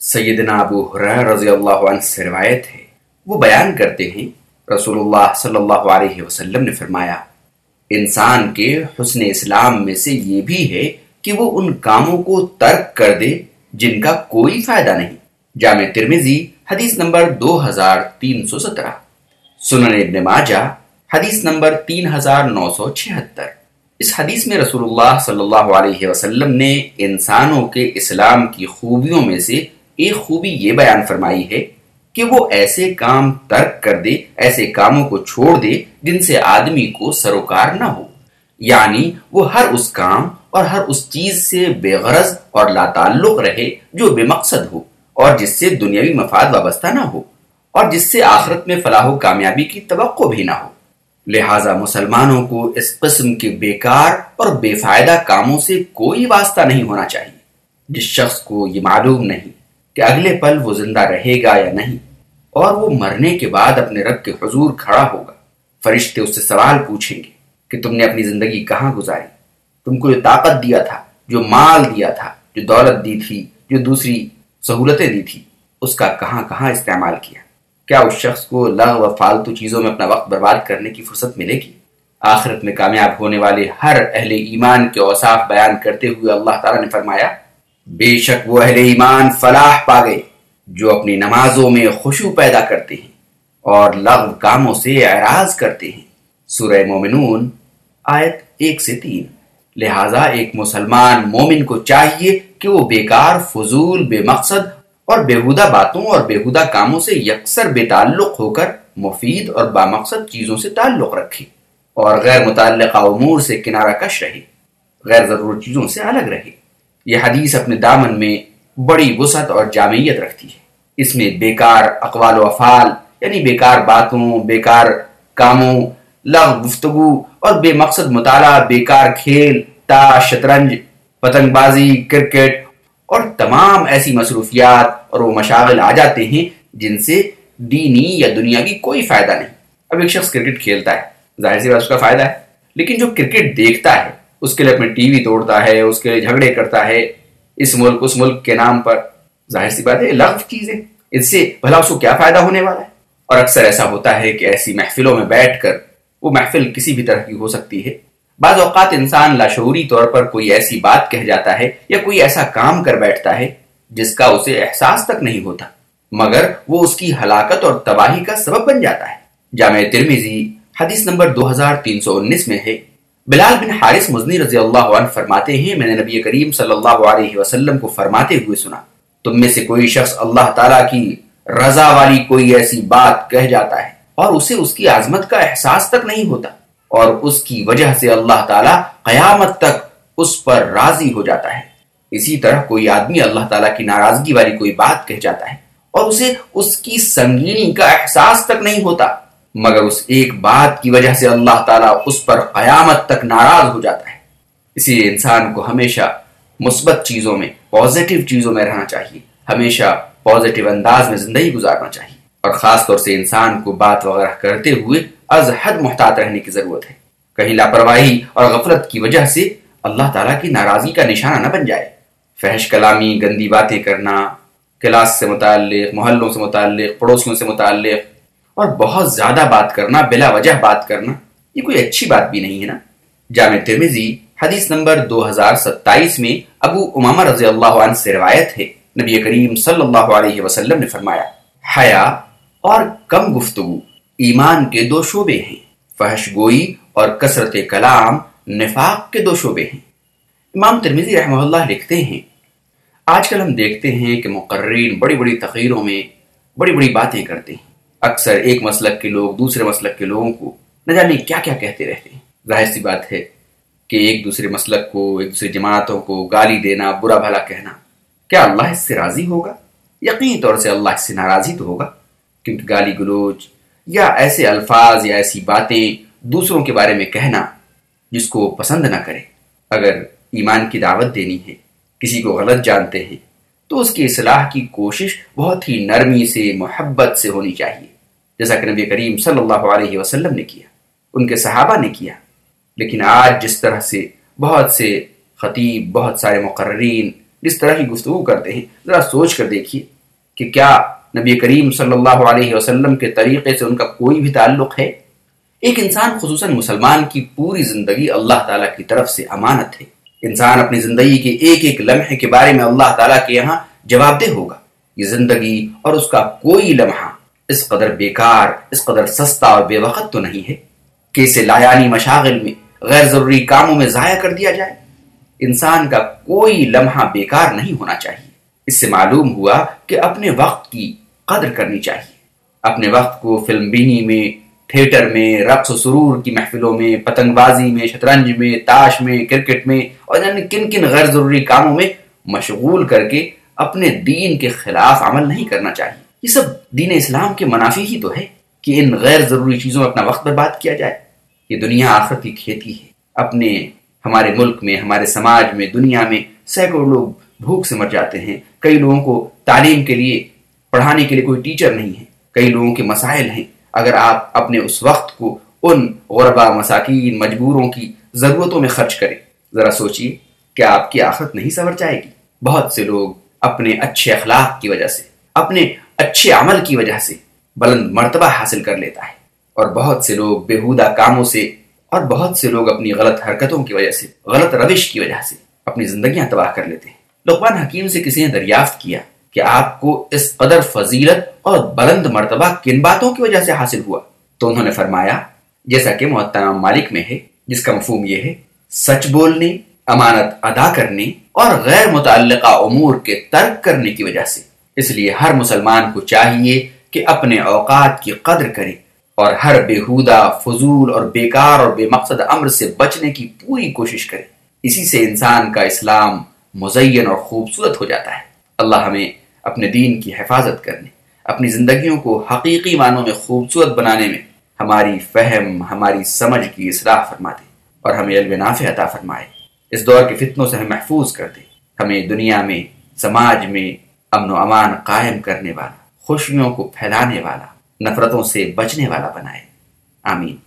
سیدنا ابو حریر رضی اللہ عنہ سے روایت ہے۔ وہ بیان کرتے ہیں رسول اللہ صلی اللہ علیہ وسلم نے فرمایا، انسان کے حسن اسلام میں سے یہ بھی ہے کہ وہ ان کاموں کو ترک کر دے جن کا کوئی فائدہ نہیں۔ جامع ترمیزی حدیث نمبر دو ہزار تین سو سترہ۔ سنن ابن ماجہ، حدیث نمبر تین ہزار نو سو چھہتر۔ اس حدیث میں رسول اللہ صلی اللہ علیہ وسلم نے انسانوں کے اسلام کی خوبیوں میں سے ایک خوبی یہ بیان فرمائی ہے کہ وہ ایسے کام ترک کر دے، ایسے کاموں کو چھوڑ دے جن سے آدمی کو سروکار نہ ہو۔ یعنی وہ ہر اس کام اور ہر اس چیز سے بے غرض اور لا تعلق رہے جو بے مقصد ہو اور جس سے دنیاوی مفاد وابستہ نہ ہو اور جس سے آخرت میں فلاح و کامیابی کی توقع بھی نہ ہو۔ لہٰذا مسلمانوں کو اس قسم کے بیکار اور بے فائدہ کاموں سے کوئی واسطہ نہیں ہونا چاہیے۔ جس شخص کو یہ معلوم نہیں کہ اگلے پل وہ زندہ رہے گا یا نہیں، اور وہ مرنے کے بعد اپنے رب کے حضور کھڑا ہوگا۔ فرشتے اس سے سوال پوچھیں گے کہ تم نے اپنی زندگی کہاں گزاری؟ تم کو جو طاقت دیا تھا، جو مال دیا تھا، جو دولت دی تھی، جو دوسری سہولتیں دی تھی، اس کا کہاں کہاں استعمال کیا؟ کیا اس شخص کو لغ و فالتو چیزوں میں اپنا وقت برباد کرنے کی فرصت ملے گی؟ آخرت میں کامیاب ہونے والے ہر اہل ایمان کے اوصاف بیان کرتے ہوئے اللہ تعالیٰ نے فرمایا بے شک وہ اہل ایمان فلاح پا گئے جو اپنی نمازوں میں خوشو پیدا کرتے ہیں اور لغو کاموں سے اعراض کرتے ہیں۔ سورہ مومنون آیت ایک سے تین۔ لہٰذا ایک مسلمان مومن کو چاہیے کہ وہ بیکار، فضول، بے مقصد اور بےحودہ باتوں اور بےحودہ کاموں سے یکسر بے تعلق ہو کر مفید اور بامقصد چیزوں سے تعلق رکھے اور غیر متعلقہ امور سے کنارہ کش رہے، غیر ضرور چیزوں سے الگ رہے۔ یہ حدیث اپنے دامن میں بڑی وسعت اور جامعیت رکھتی ہے۔ اس میں بیکار اقوال و افعال یعنی بیکار باتوں، بیکار کاموں لغ گفتگو اور بے مقصد مطالعہ، بیکار کھیل تا شطرنج، پتنگ بازی، کرکٹ اور تمام ایسی مصروفیات اور وہ مشاغل آ جاتے ہیں جن سے دینی یا دنیا کی کوئی فائدہ نہیں۔ اب ایک شخص کرکٹ کھیلتا ہے، ظاہر سی بات اس کا فائدہ ہے، لیکن جو کرکٹ دیکھتا ہے اس کے لیے اپنے ٹی وی توڑتا ہے، اس کے لیے جھگڑے کرتا ہے۔ اس ملک اس ملک کے نام پر ظاہر سی بات ہے لغف چیز ہے اس سے بھلا اس کو کیا فائدہ ہونے والا ہے؟ اور اکثر ایسا ہوتا ہے کہ ایسی محفلوں میں بیٹھ کر وہ محفل کسی بھی طرح کی ہو سکتی ہے۔ بعض اوقات انسان لاشعوری طور پر کوئی ایسی بات کہہ جاتا ہے یا کوئی ایسا کام کر بیٹھتا ہے جس کا اسے احساس تک نہیں ہوتا، مگر وہ اس کی ہلاکت اور تباہی کا سبب بن جاتا ہے۔ جامع ترمیزی حدیث نمبر دو ہزار تین سو انیس میں ہے۔ بلال بن حارث مزنی رضی اللہ عنہ فرماتے ہیں، میں نے نبی کریم صلی اللہ علیہ وسلم کو فرماتے ہوئے سنا، تم میں سے کوئی شخص اللہ تعالیٰ کی رضا والی کوئی ایسی بات کہہ جاتا ہے اور اسے اس کی عظمت کا احساس تک نہیں ہوتا اور اس کی وجہ سے اللہ تعالیٰ قیامت تک اس پر راضی ہو جاتا ہے۔ اسی طرح کوئی آدمی اللہ تعالیٰ کی ناراضگی والی کوئی بات کہہ جاتا ہے اور اسے اس کی سنگینی کا احساس تک نہیں ہوتا۔ مگر اس ایک بات کی وجہ سے اللہ تعالیٰ اس پر قیامت تک ناراض ہو جاتا ہے۔ اسی لیے انسان کو ہمیشہ مثبت چیزوں میں پازیٹیو چیزوں میں رہنا چاہیے۔ ہمیشہ پازیٹیو انداز میں زندگی گزارنا چاہیے۔ اور خاص طور سے انسان کو بات وغیرہ کرتے ہوئے از حد محتاط رہنے کی ضرورت ہے۔ کہیں لاپرواہی اور غفلت کی وجہ سے اللہ تعالیٰ کی ناراضی کا نشانہ نہ بن جائے۔ فحش، کلامی، گندی باتیں کرنا، کلاس سے متعلق، محلوں سے متعلق، پڑوسیوں سے متعلق اور بہت زیادہ بات کرنا، بلا وجہ بات کرنا، یہ کوئی اچھی بات بھی نہیں ہے نا؟ جامع ترمیزی حدیث نمبر دو ہزار ستائیس میں ابو امامہ رضی اللہ عنہ سے روایت ہے۔ نبی کریم صلی اللہ علیہ وسلم نے فرمایا، حیا اور کم گفتگو، ایمان کے دو شعبے ہیں۔ فحش گوئی اور کثرت کلام نفاق کے دو شعبے ہیں۔ امام ترمیزی رحمہ اللہ لکھتے ہیں، آج کل ہم دیکھتے ہیں کہ مقررین بڑی بڑی تقریروں میں بڑی بڑی باتیں کرتے ہیں۔ اکثر ایک مسلک کے لوگ دوسرے مسلک کے لوگوں کو نہ جانے کیا کیا کہتے رہتے ہیں۔ ظاہر سی بات ہے کہ ایک دوسرے مسلک کو، ایک دوسرے جماعتوں کو گالی دینا، برا بھلا کہنا، کیا اللہ اس سے راضی ہوگا؟ یقینی طور سے اللہ اس سے ناراضی تو ہوگا۔ کیونکہ گالی گلوچ یا ایسے الفاظ یا ایسی باتیں دوسروں کے بارے میں کہنا جس کو پسند نہ کرے۔ اگر ایمان کی دعوت دینی ہے، کسی کو غلط جانتے ہیں، تو اس کی اصلاح کی کوشش بہت ہی نرمی سے، محبت سے ہونی چاہیے۔ جیسا کہ نبی کریم صلی اللہ علیہ وسلم نے کیا، ان کے صحابہ نے کیا۔ لیکن آج جس طرح سے بہت سے خطیب، بہت سارے مقررین جس طرح کی گفتگو کرتے ہیں، ذرا سوچ کر دیکھیے کہ کیا نبی کریم صلی اللہ علیہ وسلم کے طریقے سے ان کا کوئی بھی تعلق ہے؟ ایک انسان خصوصاً مسلمان کی پوری زندگی اللہ تعالیٰ کی طرف سے امانت ہے۔ انسان اپنی زندگی کے ایک ایک لمحے کے بارے میں اللہ تعالیٰ کے یہاں جواب دہ ہوگا۔ یہ زندگی اور اس کا کوئی لمحہ اس قدر بیکار، اس قدر سستا اور بے وقت تو نہیں ہے کہ اسے لایانی مشاغل میں، غیر ضروری کاموں میں ضائع کر دیا جائے۔ انسان کا کوئی لمحہ بیکار نہیں ہونا چاہیے۔ اس سے معلوم ہوا کہ اپنے وقت کی قدر کرنی چاہیے۔ اپنے وقت کو فلم بینی میں، تھیٹر میں، رقص و سرور کی محفلوں میں، پتنگ بازی میں، شطرنج میں، تاش میں، کرکٹ میں اور یعنی کن کن غیر ضروری کاموں میں مشغول کر کے اپنے دین کے خلاف عمل نہیں کرنا چاہیے۔ یہ سب دین اسلام کے منافی ہی تو ہے کہ ان غیر ضروری چیزوں میں اپنا وقت برباد کیا جائے۔ یہ دنیا آخر کی کھیتی ہے۔ اپنے ہمارے ملک میں، ہمارے سماج میں، دنیا میں سینکڑوں لوگ بھوک سے مر جاتے ہیں۔ کئی لوگوں کو تعلیم کے لیے، پڑھانے کے لیے کوئی ٹیچر نہیں ہے۔ کئی لوگوں کے مسائل ہیں۔ اگر آپ اپنے اس وقت کو ان غربا، مساکین، مجبوروں کی ضرورتوں میں خرچ کریں، ذرا سوچئے کہ آپ کی آخرت نہیں سور جائے گی۔ بہت سے لوگ اپنے اچھے اخلاق کی وجہ سے، اپنے اچھے عمل کی وجہ سے بلند مرتبہ حاصل کر لیتا ہے۔ اور بہت سے لوگ بےحودہ کاموں سے اور بہت سے لوگ اپنی غلط حرکتوں کی وجہ سے، غلط روش کی وجہ سے اپنی زندگیاں تباہ کر لیتے ہیں۔ لقمان حکیم سے کسی نے دریافت کیا کہ آپ کو اس قدر فضیلت اور بلند مرتبہ کن باتوں کی وجہ سے حاصل ہوا؟ تو انہوں نے فرمایا، جیسا کہ محترم مالک میں ہے، جس کا مفہوم یہ ہے، سچ بولنے، امانت ادا کرنے اور غیر متعلقہ امور کے ترک کرنے کی وجہ سے۔ اس لیے ہر مسلمان کو چاہیے کہ اپنے اوقات کی قدر کرے اور ہر بےحودہ، فضول اور بیکار اور بے مقصد امر سے بچنے کی پوری کوشش کرے۔ اسی سے انسان کا اسلام مزین اور خوبصورت ہو جاتا ہے۔ اللہ ہمیں اپنے دین کی حفاظت کرنے، اپنی زندگیوں کو حقیقی معنوں میں خوبصورت بنانے میں ہماری فہم، ہماری سمجھ کی اصلاح فرما دے اور ہمیں علم نافع عطا فرمائے۔ اس دور کے فتنوں سے ہمیں محفوظ کر دے۔ ہمیں دنیا میں، سماج میں امن و امان قائم کرنے والا، خوشیوں کو پھیلانے والا، نفرتوں سے بچنے والا بنائے۔ آمین۔